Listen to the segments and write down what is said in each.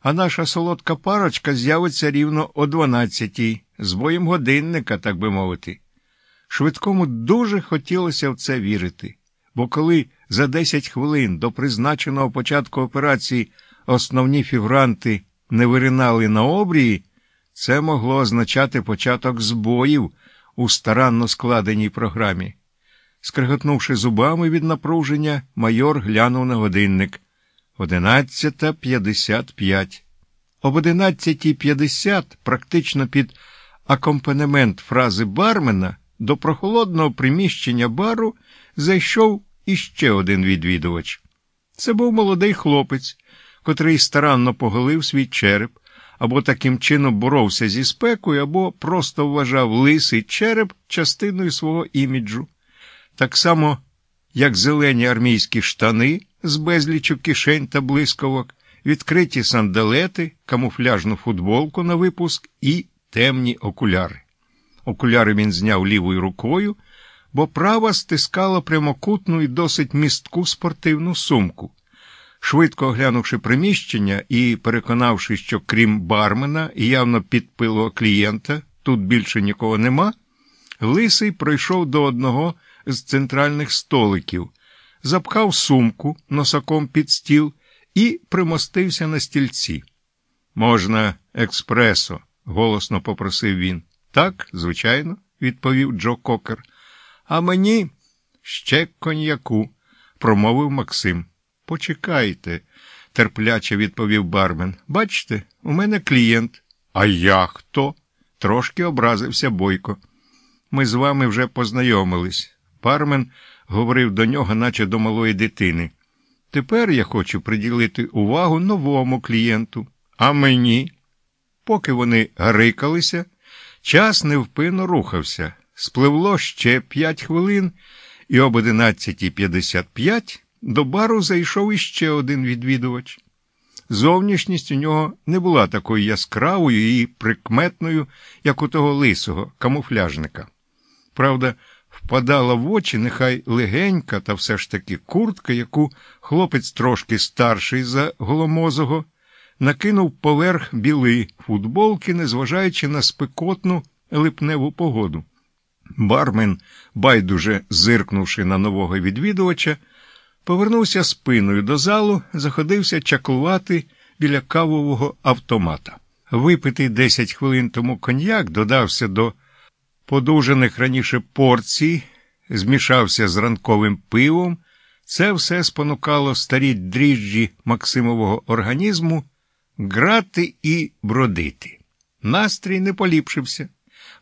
а наша солодка парочка з'явиться рівно о дванадцятій, з боєм годинника, так би мовити. Швидкому дуже хотілося в це вірити, бо коли за десять хвилин до призначеного початку операції основні фігуранти не виринали на обрії, це могло означати початок збоїв у старанно складеній програмі. Скриготнувши зубами від напруження, майор глянув на годинник. Одинадцята п'ятдесят п'ять. Об одинадцятій п'ятдесят, практично під акомпанемент фрази бармена, до прохолодного приміщення бару зайшов іще один відвідувач. Це був молодий хлопець, котрий старанно поголив свій череп, або таким чином боровся зі спекою, або просто вважав лисий череп частиною свого іміджу. Так само, як зелені армійські штани з безлічу кишень та блискавок, відкриті сандалети, камуфляжну футболку на випуск і темні окуляри. Окуляри він зняв лівою рукою, бо права стискала прямокутну і досить містку спортивну сумку. Швидко оглянувши приміщення і переконавшись, що крім бармена і явно підпилого клієнта, тут більше нікого нема, Лисий пройшов до одного з центральних столиків, запхав сумку носаком під стіл і примостився на стільці. Можна, експресо, голосно попросив він. Так, звичайно, відповів Джо Кокер. А мені ще коньяку, промовив Максим. Почекайте, терпляче відповів бармен. Бачите, у мене клієнт. А я хто? Трошки образився Бойко. Ми з вами вже познайомились. Бармен говорив до нього, наче до малої дитини. Тепер я хочу приділити увагу новому клієнту, а мені. Поки вони гарикалися, час невпинно рухався. Спливло ще п'ять хвилин, і об 11.55 до бару зайшов іще один відвідувач. Зовнішність у нього не була такою яскравою і прикметною, як у того лисого камуфляжника. Правда, впадала в очі нехай легенька, та все ж таки куртка, яку хлопець трошки старший за голомозого, накинув поверх білої футболки, незважаючи на спекотну липневу погоду. Бармен, байдуже зиркнувши на нового відвідувача, повернувся спиною до залу, заходився чаклувати біля кавового автомата. Випитий десять хвилин тому коньяк додався до подужених раніше порцій, змішався з ранковим пивом. Це все спонукало старі дріжджі Максимового організму грати і бродити. Настрій не поліпшився,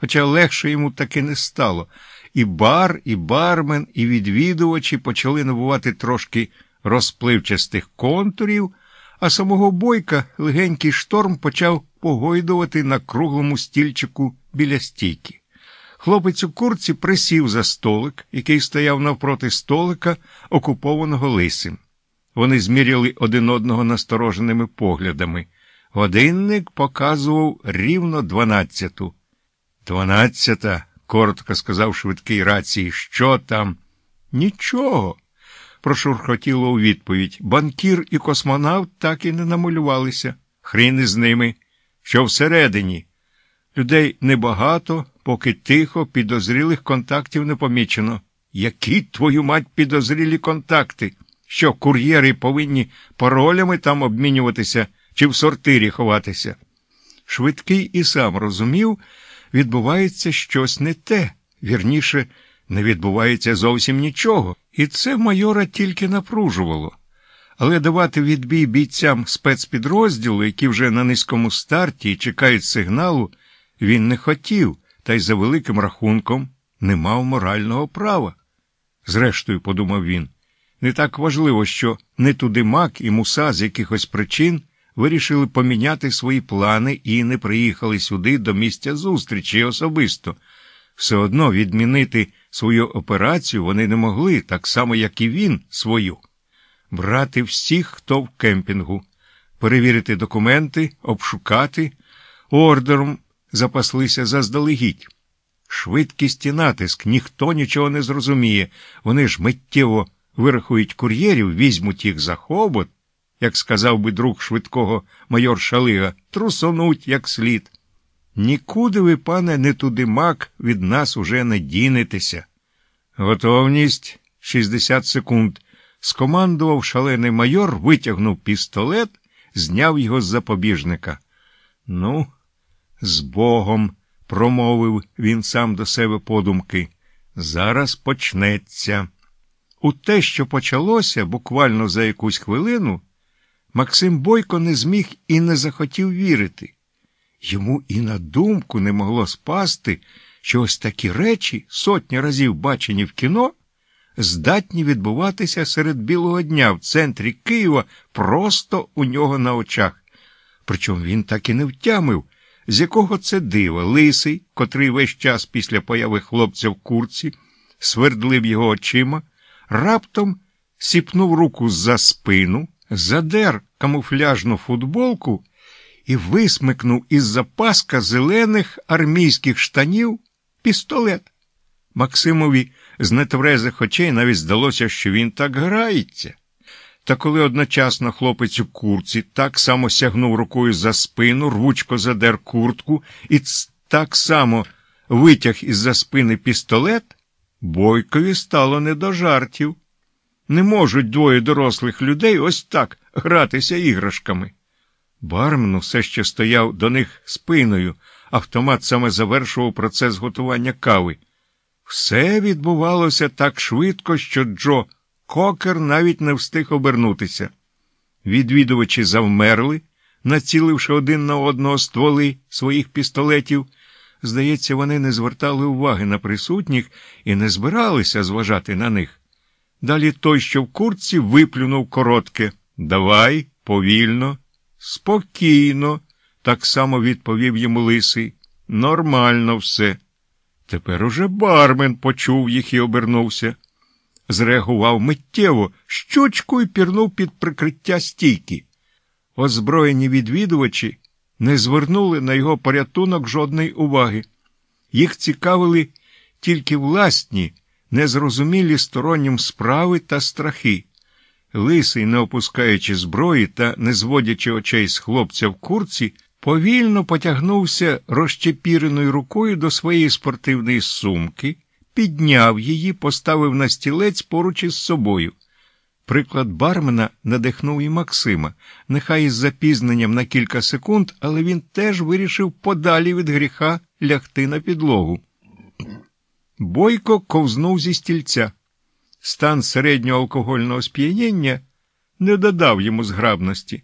хоча легше йому таки не стало. І бар, і бармен, і відвідувачі почали набувати трошки розпливчастих контурів, а самого бойка легенький шторм почав погойдувати на круглому стільчику біля стійки. Хлопець у курці присів за столик, який стояв навпроти столика, окупованого лисим. Вони зміряли один одного настороженими поглядами. Годинник показував рівно дванадцяту. Дванадцята, коротко сказав швидкий рації. Що там? Нічого. прошурхотіло у відповідь. Банкір і космонавт так і не намалювалися. Хрін із ними. Що всередині? Людей небагато, поки тихо, підозрілих контактів не помічено. Які твою мать підозрілі контакти? Що кур'єри повинні паролями там обмінюватися чи в сортирі ховатися? Швидкий і сам розумів, відбувається щось не те, вірніше, не відбувається зовсім нічого, і це майора тільки напружувало. Але давати відбій бійцям спецпідрозділу, які вже на низькому старті і чекають сигналу, він не хотів, та й за великим рахунком не мав морального права. Зрештою, подумав він, не так важливо, що не туди мак і муса з якихось причин вирішили поміняти свої плани і не приїхали сюди до місця зустрічі особисто. Все одно відмінити свою операцію вони не могли, так само, як і він свою. Брати всіх, хто в кемпінгу, перевірити документи, обшукати, ордером запаслися заздалегідь. Швидкість і натиск, ніхто нічого не зрозуміє. Вони ж миттєво вирахують кур'єрів, візьмуть їх за хобот як сказав би друг швидкого майор Шалига, трусонуть як слід. Нікуди ви, пане, не туди мак, від нас уже не дінетеся. Готовність 60 секунд. Скомандував шалений майор, витягнув пістолет, зняв його з запобіжника. Ну, з Богом, промовив він сам до себе подумки. Зараз почнеться. У те, що почалося буквально за якусь хвилину, Максим Бойко не зміг і не захотів вірити. Йому і на думку не могло спасти, що ось такі речі, сотні разів бачені в кіно, здатні відбуватися серед білого дня в центрі Києва просто у нього на очах. Причому він так і не втямив, з якого це дива лисий, котрий весь час після появи хлопця в курці свердлив його очима, раптом сіпнув руку за спину, задер камуфляжну футболку і висмикнув із запаска зелених армійських штанів пістолет. Максимові з нетверезих очей навіть здалося, що він так грається. Та коли одночасно хлопець у курці так само сягнув рукою за спину, рвучко задер куртку і так само витяг із за спини пістолет, бойкові стало не до жартів. Не можуть двоє дорослих людей ось так гратися іграшками. Бармен все ще стояв до них спиною, автомат саме завершував процес готування кави. Все відбувалося так швидко, що Джо Кокер навіть не встиг обернутися. Відвідувачі завмерли, націливши один на одного стволи своїх пістолетів. Здається, вони не звертали уваги на присутніх і не збиралися зважати на них. Далі той, що в курці, виплюнув коротке Давай, повільно, спокійно, так само відповів йому лисий. Нормально все. Тепер уже бармен почув їх і обернувся. Зреагував миттєво, щучку і пірнув під прикриття стійки. Озброєні відвідувачі не звернули на його порятунок жодної уваги. Їх цікавили тільки власні, незрозумілі стороннім справи та страхи. Лисий, не опускаючи зброї та не зводячи очей з хлопця в курці, повільно потягнувся розчепіреною рукою до своєї спортивної сумки, підняв її, поставив на стілець поруч із собою. Приклад бармена надихнув і Максима, нехай із запізненням на кілька секунд, але він теж вирішив подалі від гріха лягти на підлогу. Бойко ковзнув зі стільця. Стан середнього алкогольного сп'яніння не додав йому зграбності.